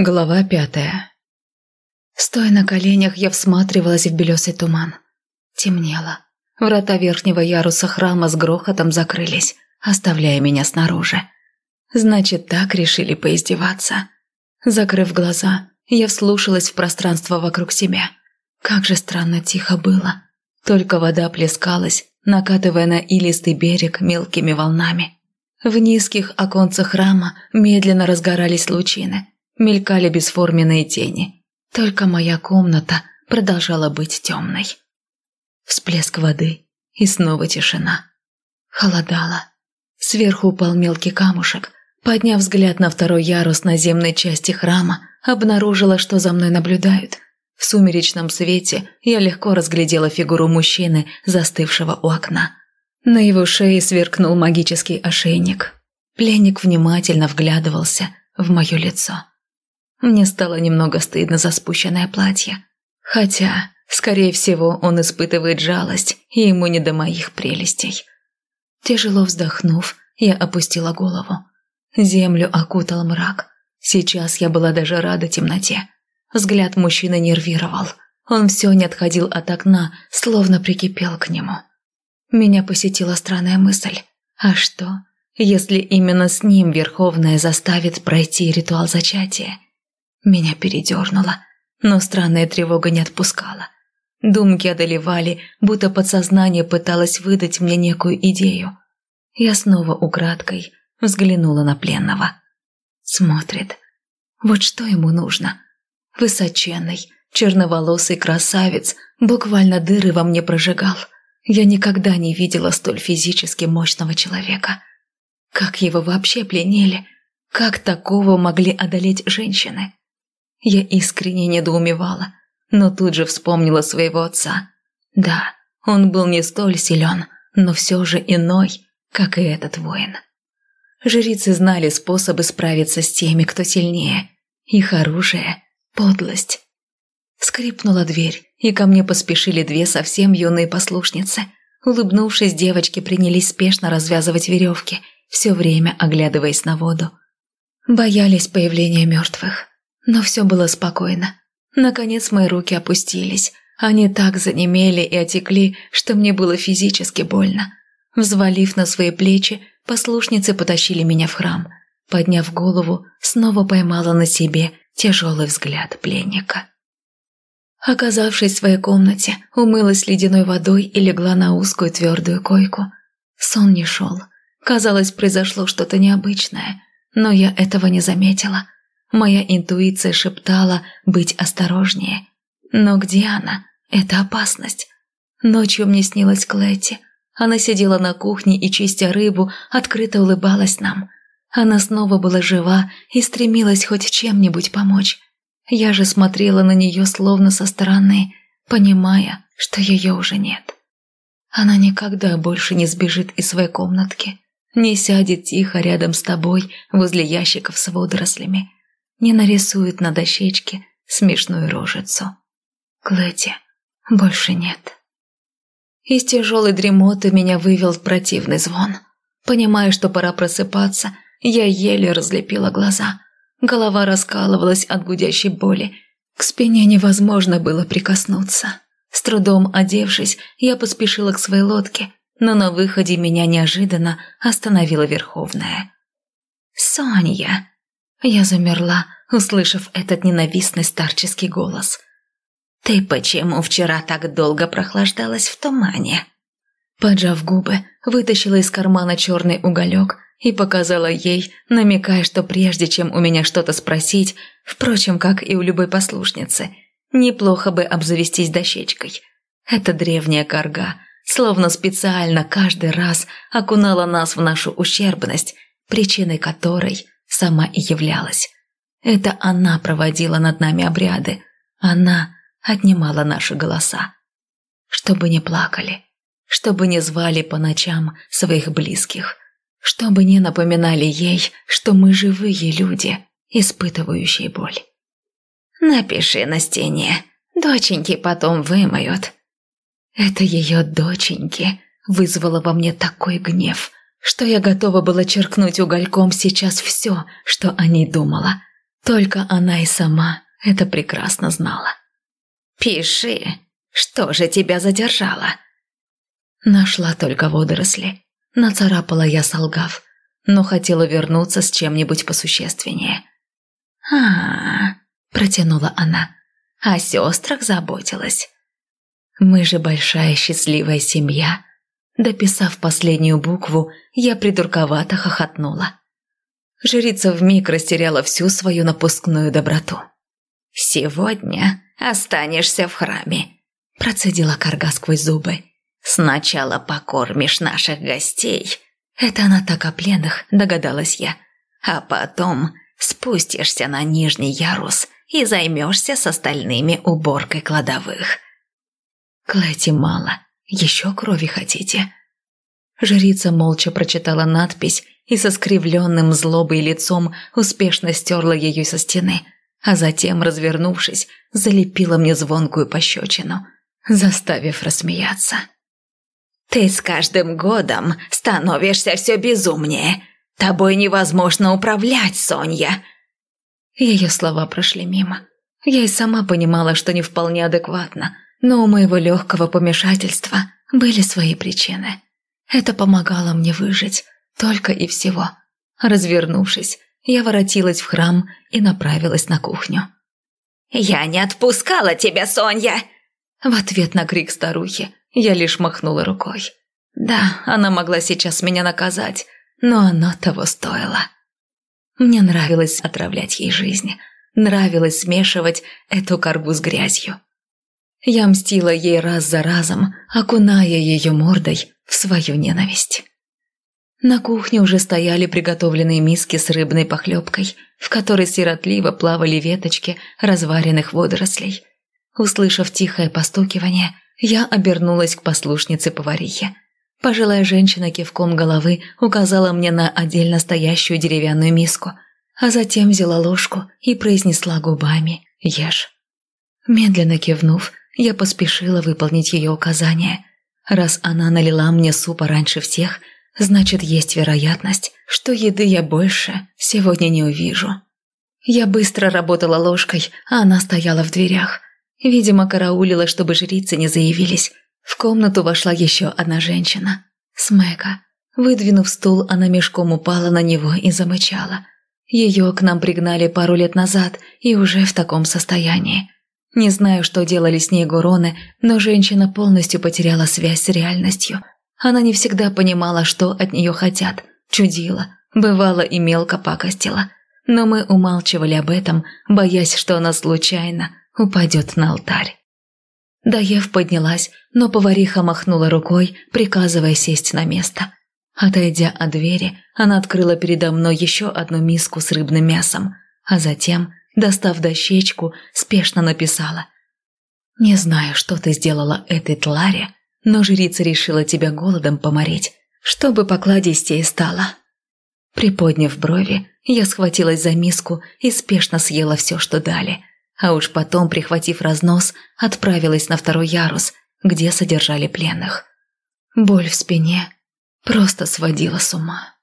Глава пятая. Стоя на коленях, я всматривалась в белесый туман. Темнело. Врата верхнего яруса храма с грохотом закрылись, оставляя меня снаружи. Значит, так решили поиздеваться. Закрыв глаза, я вслушалась в пространство вокруг себя. Как же странно тихо было. Только вода плескалась, накатывая на илистый берег мелкими волнами. В низких оконцах храма медленно разгорались лучины – мелькали бесформенные тени. Только моя комната продолжала быть темной. Всплеск воды и снова тишина. Холодало. Сверху упал мелкий камушек. Подняв взгляд на второй ярус наземной части храма, обнаружила, что за мной наблюдают. В сумеречном свете я легко разглядела фигуру мужчины, застывшего у окна. На его шее сверкнул магический ошейник. Пленник внимательно вглядывался в мое лицо. Мне стало немного стыдно за спущенное платье. Хотя, скорее всего, он испытывает жалость, и ему не до моих прелестей. Тяжело вздохнув, я опустила голову. Землю окутал мрак. Сейчас я была даже рада темноте. Взгляд мужчины нервировал. Он все не отходил от окна, словно прикипел к нему. Меня посетила странная мысль. А что, если именно с ним Верховная заставит пройти ритуал зачатия? Меня передернуло, но странная тревога не отпускала. Думки одолевали, будто подсознание пыталось выдать мне некую идею. Я снова украдкой взглянула на пленного. Смотрит. Вот что ему нужно. Высоченный, черноволосый красавец буквально дыры во мне прожигал. Я никогда не видела столь физически мощного человека. Как его вообще пленили? Как такого могли одолеть женщины? Я искренне недоумевала, но тут же вспомнила своего отца. Да, он был не столь силен, но все же иной, как и этот воин. Жрицы знали способы справиться с теми, кто сильнее. Их оружие – подлость. Скрипнула дверь, и ко мне поспешили две совсем юные послушницы. Улыбнувшись, девочки принялись спешно развязывать веревки, все время оглядываясь на воду. Боялись появления мертвых. Но все было спокойно. Наконец мои руки опустились. Они так занемели и отекли, что мне было физически больно. Взвалив на свои плечи, послушницы потащили меня в храм. Подняв голову, снова поймала на себе тяжелый взгляд пленника. Оказавшись в своей комнате, умылась ледяной водой и легла на узкую твердую койку. Сон не шел. Казалось, произошло что-то необычное, но я этого не заметила – Моя интуиция шептала быть осторожнее. Но где она? Это опасность. Ночью мне снилась Клэти. Она сидела на кухне и, чистя рыбу, открыто улыбалась нам. Она снова была жива и стремилась хоть чем-нибудь помочь. Я же смотрела на нее словно со стороны, понимая, что ее уже нет. Она никогда больше не сбежит из своей комнатки, не сядет тихо рядом с тобой возле ящиков с водорослями, не нарисует на дощечке смешную рожицу. Клэти больше нет. Из тяжелой дремоты меня вывел противный звон. Понимая, что пора просыпаться, я еле разлепила глаза. Голова раскалывалась от гудящей боли. К спине невозможно было прикоснуться. С трудом одевшись, я поспешила к своей лодке, но на выходе меня неожиданно остановила Верховная. «Соня!» Я замерла, услышав этот ненавистный старческий голос. «Ты почему вчера так долго прохлаждалась в тумане?» Поджав губы, вытащила из кармана черный уголек и показала ей, намекая, что прежде чем у меня что-то спросить, впрочем, как и у любой послушницы, неплохо бы обзавестись дощечкой. Эта древняя корга, словно специально каждый раз окунала нас в нашу ущербность, причиной которой – сама и являлась. Это она проводила над нами обряды, она отнимала наши голоса. Чтобы не плакали, чтобы не звали по ночам своих близких, чтобы не напоминали ей, что мы живые люди, испытывающие боль. «Напиши на стене, доченьки потом вымоют». Это ее доченьки вызвало во мне такой гнев – что я готова была черкнуть угольком сейчас все, что о ней думала. Только она и сама это прекрасно знала. «Пиши, что же тебя задержало?» Нашла только водоросли. Нацарапала я, солгав, но хотела вернуться с чем-нибудь посущественнее. а, протянула она. «О сестрах заботилась». «Мы же большая счастливая семья». Дописав последнюю букву, я придурковато хохотнула. Жрица вмиг растеряла всю свою напускную доброту. «Сегодня останешься в храме», – процедила Карга сквозь зубы. «Сначала покормишь наших гостей». Это она так о пленных, догадалась я. «А потом спустишься на нижний ярус и займешься с остальными уборкой кладовых». «Клэти мало. Еще крови хотите?» Жрица молча прочитала надпись и со скривленным злобой лицом успешно стерла ее со стены – а затем, развернувшись, залепила мне звонкую пощечину, заставив рассмеяться. «Ты с каждым годом становишься все безумнее. Тобой невозможно управлять, Соня!» Ее слова прошли мимо. Я и сама понимала, что не вполне адекватно, но у моего легкого помешательства были свои причины. Это помогало мне выжить, только и всего. Развернувшись, я воротилась в храм и направилась на кухню. «Я не отпускала тебя, Соня!» В ответ на крик старухи я лишь махнула рукой. Да, она могла сейчас меня наказать, но оно того стоило. Мне нравилось отравлять ей жизнь, нравилось смешивать эту корбу с грязью. Я мстила ей раз за разом, окуная ее мордой в свою ненависть. На кухне уже стояли приготовленные миски с рыбной похлебкой, в которой сиротливо плавали веточки разваренных водорослей. Услышав тихое постукивание, я обернулась к послушнице поварихе. Пожилая женщина кивком головы указала мне на отдельно стоящую деревянную миску, а затем взяла ложку и произнесла губами «Ешь». Медленно кивнув, я поспешила выполнить ее указание. Раз она налила мне супа раньше всех – Значит, есть вероятность, что еды я больше сегодня не увижу. Я быстро работала ложкой, а она стояла в дверях. Видимо, караулила, чтобы жрицы не заявились. В комнату вошла еще одна женщина. Смека. Выдвинув стул, она мешком упала на него и замычала. Ее к нам пригнали пару лет назад и уже в таком состоянии. Не знаю, что делали с ней гуроны, но женщина полностью потеряла связь с реальностью – она не всегда понимала, что от нее хотят, чудила, бывало и мелко пакостила. Но мы умалчивали об этом, боясь, что она случайно упадет на алтарь. Даев поднялась, но повариха махнула рукой, приказывая сесть на место. Отойдя от двери, она открыла передо мной еще одну миску с рыбным мясом, а затем, достав дощечку, спешно написала «Не знаю, что ты сделала этой Тларе, но жрица решила тебя голодом поморить, чтобы покладистее стало». Приподняв брови, я схватилась за миску и спешно съела все, что дали, а уж потом, прихватив разнос, отправилась на второй ярус, где содержали пленных. Боль в спине просто сводила с ума.